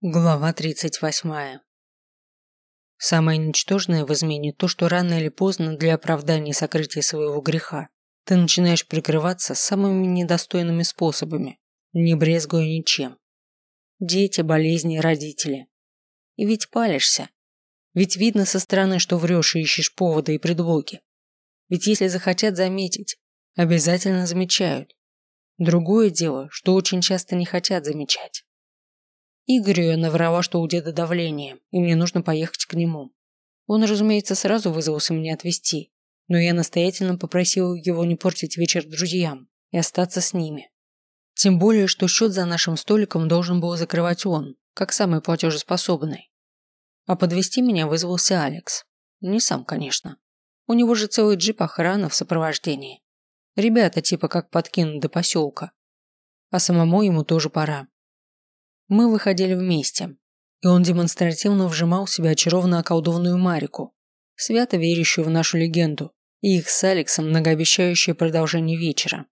Глава 38. Самое ничтожное в измене то, что рано или поздно для оправдания сокрытия своего греха ты начинаешь прикрываться самыми недостойными способами, не брезгуя ничем. Дети, болезни, родители. И ведь палишься. Ведь видно со стороны, что врешь и ищешь повода и предлоги. Ведь если захотят заметить, обязательно замечают. Другое дело, что очень часто не хотят замечать. Игорю я наврала, что у деда давление, и мне нужно поехать к нему. Он, разумеется, сразу вызвался меня отвезти, но я настоятельно попросила его не портить вечер друзьям и остаться с ними. Тем более, что счет за нашим столиком должен был закрывать он, как самый платежеспособный. А подвести меня вызвался Алекс. Не сам, конечно. У него же целый джип охраны в сопровождении. Ребята типа как подкинут до поселка. А самому ему тоже пора. Мы выходили вместе, и он демонстративно вжимал в себя очарованно околдованную Марику, свято верящую в нашу легенду, и их с Алексом многообещающее продолжение вечера.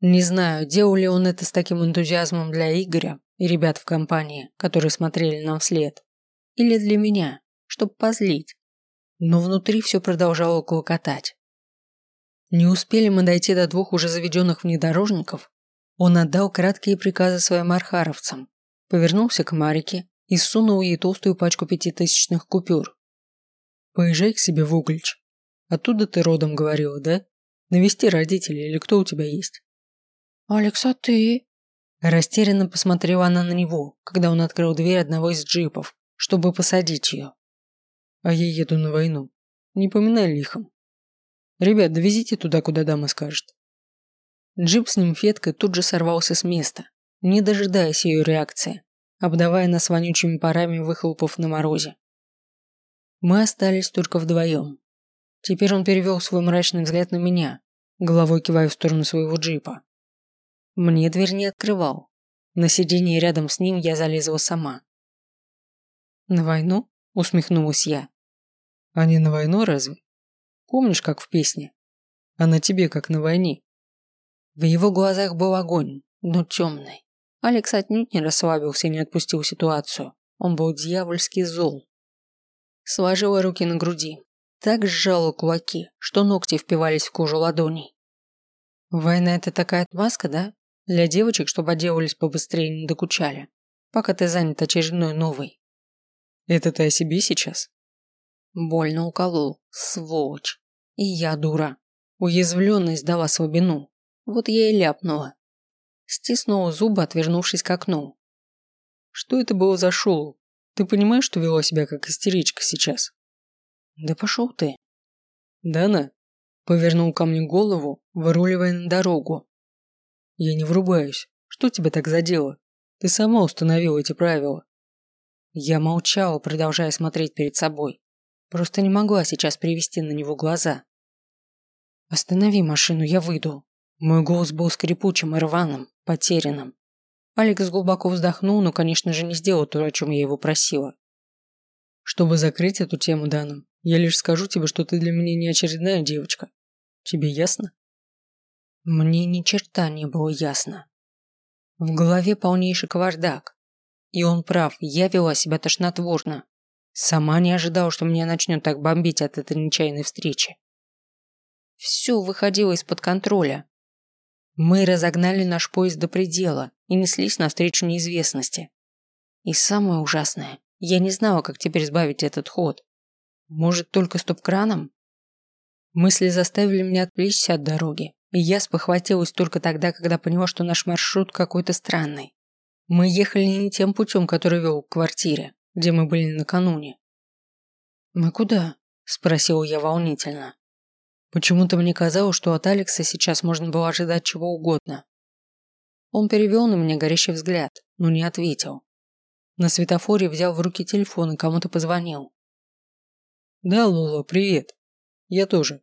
Не знаю, делал ли он это с таким энтузиазмом для Игоря и ребят в компании, которые смотрели нам вслед, или для меня, чтобы позлить. Но внутри все продолжало клокотать. Не успели мы дойти до двух уже заведенных внедорожников, он отдал краткие приказы своим архаровцам, повернулся к Марике и сунул ей толстую пачку пятитысячных купюр. «Поезжай к себе в Углич. Оттуда ты родом говорила, да? Навести родителей или кто у тебя есть?» «Алекс, а ты?» Растерянно посмотрела она на него, когда он открыл дверь одного из джипов, чтобы посадить ее. «А я еду на войну. Не поминай лихом. Ребят, довезите туда, куда дама скажет». Джип с нимфеткой тут же сорвался с места, не дожидаясь ее реакции, обдавая нас вонючими парами выхлопов на морозе. Мы остались только вдвоем. Теперь он перевел свой мрачный взгляд на меня, головой кивая в сторону своего джипа. Мне дверь не открывал. На сиденье рядом с ним я залезла сама. «На войну?» – усмехнулась я. «А не на войну разве? Помнишь, как в песне? А на тебе, как на войне?» В его глазах был огонь, но темный. Алекс отнюдь не расслабился и не отпустил ситуацию. Он был дьявольски зол. Сложила руки на груди. Так сжала кулаки, что ногти впивались в кожу ладоней. Война – это такая отмазка, да? Для девочек, чтобы отделались побыстрее и не докучали. Пока ты занят очередной новой. Это ты о себе сейчас? Больно уколол, сволочь. И я дура. Уязвленность дала слабину. Вот я и ляпнула. Стиснула зубы, отвернувшись к окну. Что это было за шоу? Ты понимаешь, что вела себя как истеричка сейчас? Да пошел ты. Дана повернул ко мне голову, выруливая на дорогу. Я не врубаюсь. Что тебя так задело? Ты сама установила эти правила. Я молчала, продолжая смотреть перед собой. Просто не могла сейчас привести на него глаза. «Останови машину, я выйду». Мой голос был скрипучим и рваным потерянным. Алекс глубоко вздохнул, но, конечно же, не сделал то, о чем я его просила. Чтобы закрыть эту тему, Дана, я лишь скажу тебе, что ты для меня не очередная девочка. Тебе ясно? Мне ни черта не было ясно. В голове полнейший кавардак. И он прав, я вела себя тошнотворно. Сама не ожидала, что меня начнет так бомбить от этой нечаянной встречи. Все выходило из-под контроля. Мы разогнали наш поезд до предела и неслись навстречу неизвестности. И самое ужасное, я не знала, как теперь сбавить этот ход. Может, только стоп-краном? Мысли заставили меня отвлечься от дороги, и я спохватилась только тогда, когда поняла, что наш маршрут какой-то странный. Мы ехали не тем путем, который вел к квартире, где мы были накануне. «Мы куда?» – спросила я волнительно. Почему-то мне казалось, что от Алекса сейчас можно было ожидать чего угодно. Он перевел на меня горящий взгляд, но не ответил. На светофоре взял в руки телефон и кому-то позвонил. «Да, Лола, привет. Я тоже».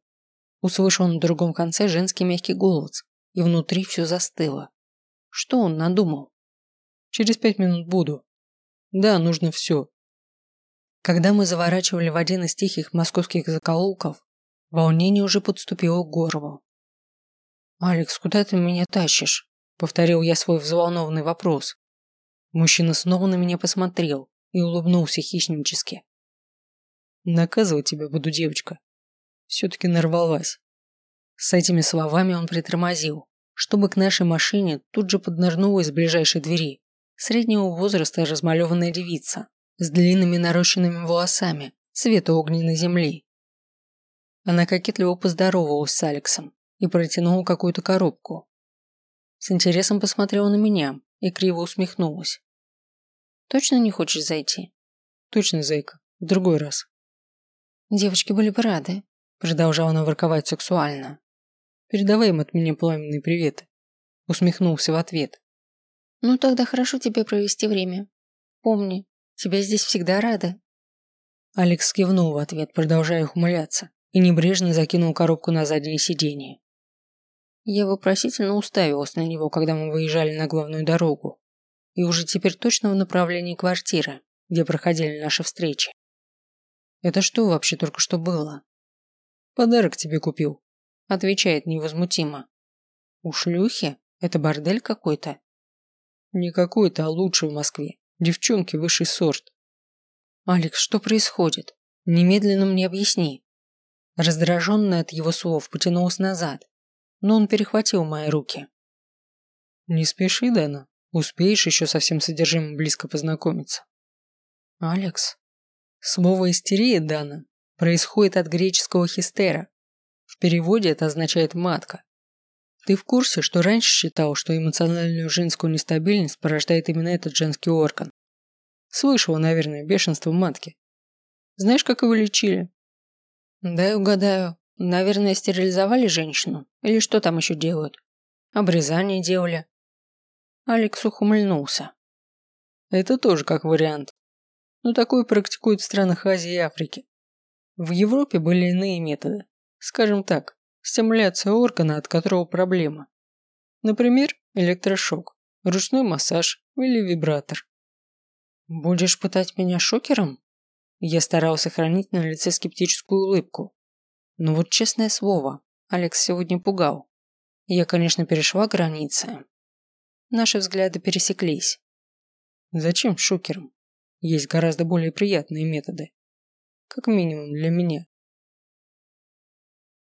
Услышал на другом конце женский мягкий голос, и внутри все застыло. Что он надумал? «Через пять минут буду. Да, нужно все». Когда мы заворачивали в один из тихих московских закоулков, Волнение уже подступило к горлу. «Алекс, куда ты меня тащишь?» – повторил я свой взволнованный вопрос. Мужчина снова на меня посмотрел и улыбнулся хищнически. Наказывать тебя буду, девочка. Все-таки нарвалась. С этими словами он притормозил, чтобы к нашей машине тут же поднырнула из ближайшей двери среднего возраста размалеванная девица с длинными нарощенными волосами цвета огненной земли. Она кокетливо поздоровалась с Алексом и протянула какую-то коробку. С интересом посмотрела на меня и криво усмехнулась. «Точно не хочешь зайти?» «Точно, зайка. В другой раз». «Девочки были бы рады», – продолжала она ворковать сексуально. «Передавай им от меня пламенные приветы», – усмехнулся в ответ. «Ну тогда хорошо тебе провести время. Помни, тебя здесь всегда рады». Алекс кивнул в ответ, продолжая ухмыляться, и небрежно закинул коробку на заднее сиденье. Я вопросительно уставилась на него, когда мы выезжали на главную дорогу, и уже теперь точно в направлении квартиры, где проходили наши встречи. Это что вообще только что было? Подарок тебе купил, отвечает невозмутимо. У шлюхи? Это бордель какой-то? Не какой-то, а лучший в Москве. Девчонки высший сорт. Алекс, что происходит? Немедленно мне объясни. Раздраженная от его слов потянулась назад, но он перехватил мои руки. Не спеши, Дана. Успеешь еще со всем содержимым близко познакомиться. Алекс. Слово «истерия», Дана, происходит от греческого «хистера». В переводе это означает «матка». Ты в курсе, что раньше считал, что эмоциональную женскую нестабильность порождает именно этот женский орган? Слышала, наверное, бешенство матки. Знаешь, как его лечили? Дай угадаю. Наверное, стерилизовали женщину? Или что там еще делают? Обрезание делали? Алекс ухмыльнулся. Это тоже как вариант. Но такое практикуют в странах Азии и Африки. В Европе были иные методы. Скажем так, стимуляция органа, от которого проблема. Например, электрошок, ручной массаж или вибратор. Будешь пытать меня шокером? Я старался сохранить на лице скептическую улыбку. Но вот честное слово, Алекс сегодня пугал. Я, конечно, перешла границы. Наши взгляды пересеклись. Зачем шокером? Есть гораздо более приятные методы. Как минимум для меня.